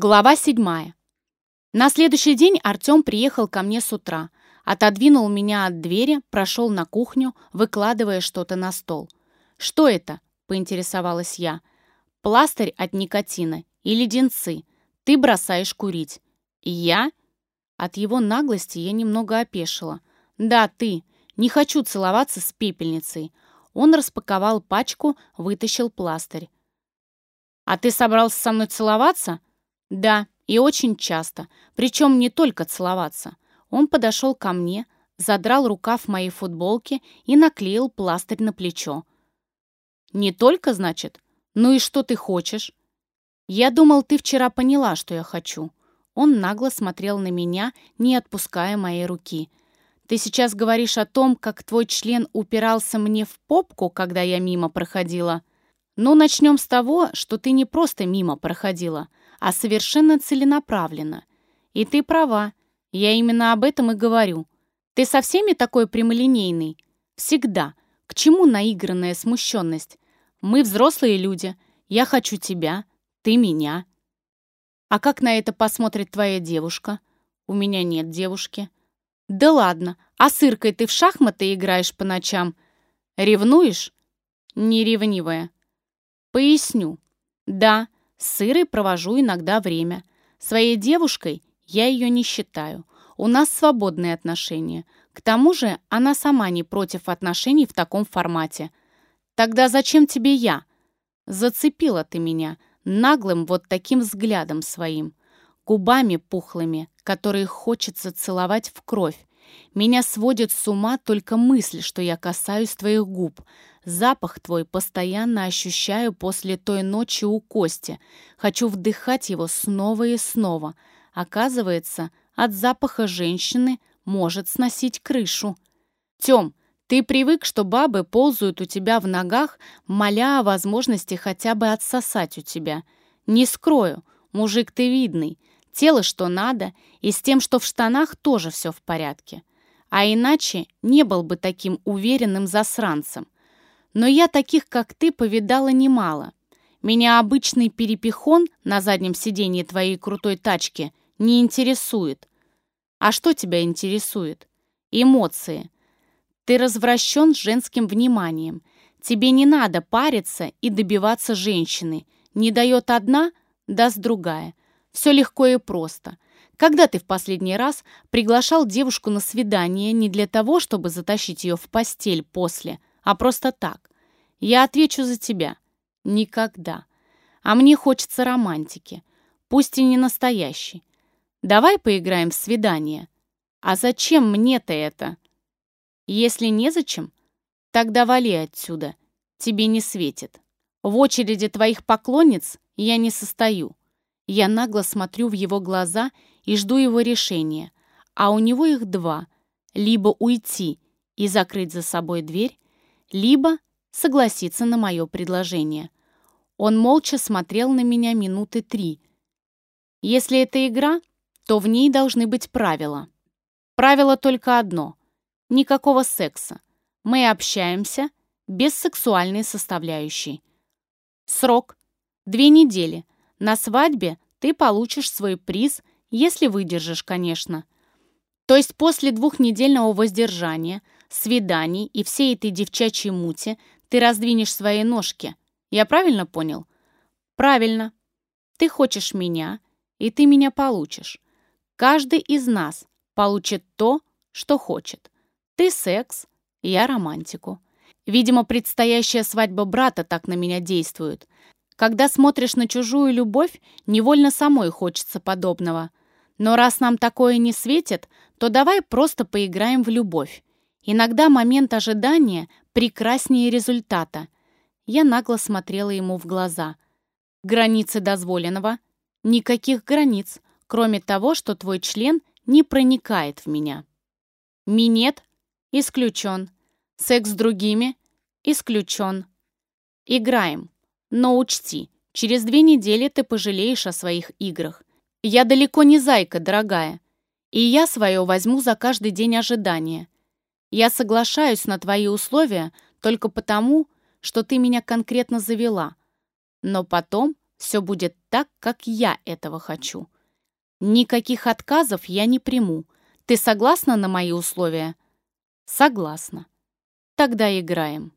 Глава седьмая. На следующий день Артем приехал ко мне с утра, отодвинул меня от двери, прошел на кухню, выкладывая что-то на стол. «Что это?» — поинтересовалась я. «Пластырь от никотина и леденцы. Ты бросаешь курить». «Я?» От его наглости я немного опешила. «Да, ты. Не хочу целоваться с пепельницей». Он распаковал пачку, вытащил пластырь. «А ты собрался со мной целоваться?» Да, и очень часто. Причем не только целоваться. Он подошел ко мне, задрал рукав моей футболки и наклеил пластырь на плечо. «Не только, значит? Ну и что ты хочешь?» «Я думал, ты вчера поняла, что я хочу». Он нагло смотрел на меня, не отпуская моей руки. «Ты сейчас говоришь о том, как твой член упирался мне в попку, когда я мимо проходила?» «Ну, начнем с того, что ты не просто мимо проходила а совершенно целенаправленно. И ты права, я именно об этом и говорю. Ты со всеми такой прямолинейный? Всегда. К чему наигранная смущенность? Мы взрослые люди. Я хочу тебя, ты меня. А как на это посмотрит твоя девушка? У меня нет девушки. Да ладно, а с Иркой ты в шахматы играешь по ночам? Ревнуешь? Не ревнивая. Поясню. Да, с Ирой провожу иногда время. Своей девушкой я ее не считаю. У нас свободные отношения. К тому же она сама не против отношений в таком формате. Тогда зачем тебе я? Зацепила ты меня наглым вот таким взглядом своим, губами пухлыми, которые хочется целовать в кровь. Меня сводит с ума только мысль, что я касаюсь твоих губ, Запах твой постоянно ощущаю после той ночи у Кости. Хочу вдыхать его снова и снова. Оказывается, от запаха женщины может сносить крышу. Тём, ты привык, что бабы ползают у тебя в ногах, моля о возможности хотя бы отсосать у тебя. Не скрою, мужик ты видный. Тело что надо, и с тем, что в штанах, тоже все в порядке. А иначе не был бы таким уверенным засранцем. Но я таких, как ты, повидала немало. Меня обычный перепихон на заднем сиденье твоей крутой тачки не интересует. А что тебя интересует? Эмоции. Ты развращен женским вниманием. Тебе не надо париться и добиваться женщины. Не дает одна, даст другая. Все легко и просто. Когда ты в последний раз приглашал девушку на свидание не для того, чтобы затащить ее в постель после, а просто так. Я отвечу за тебя. Никогда. А мне хочется романтики. Пусть и не настоящей. Давай поиграем в свидание. А зачем мне-то это? Если незачем, тогда вали отсюда. Тебе не светит. В очереди твоих поклонниц я не состою. Я нагло смотрю в его глаза и жду его решения. А у него их два. Либо уйти и закрыть за собой дверь, либо согласиться на мое предложение. Он молча смотрел на меня минуты три. Если это игра, то в ней должны быть правила. Правило только одно — никакого секса. Мы общаемся без сексуальной составляющей. Срок — две недели. На свадьбе ты получишь свой приз, если выдержишь, конечно. То есть после двухнедельного воздержания — свиданий и всей этой девчачьей мути ты раздвинешь свои ножки. Я правильно понял? Правильно. Ты хочешь меня, и ты меня получишь. Каждый из нас получит то, что хочет. Ты секс, я романтику. Видимо, предстоящая свадьба брата так на меня действует. Когда смотришь на чужую любовь, невольно самой хочется подобного. Но раз нам такое не светит, то давай просто поиграем в любовь. Иногда момент ожидания прекраснее результата. Я нагло смотрела ему в глаза. Границы дозволенного? Никаких границ, кроме того, что твой член не проникает в меня. Минет? Исключен. Секс с другими? Исключен. Играем. Но учти, через две недели ты пожалеешь о своих играх. Я далеко не зайка, дорогая. И я свое возьму за каждый день ожидания. Я соглашаюсь на твои условия только потому, что ты меня конкретно завела. Но потом Все будет так, как я этого хочу. Никаких отказов я не приму. Ты согласна на мои условия? Согласна. Тогда играем.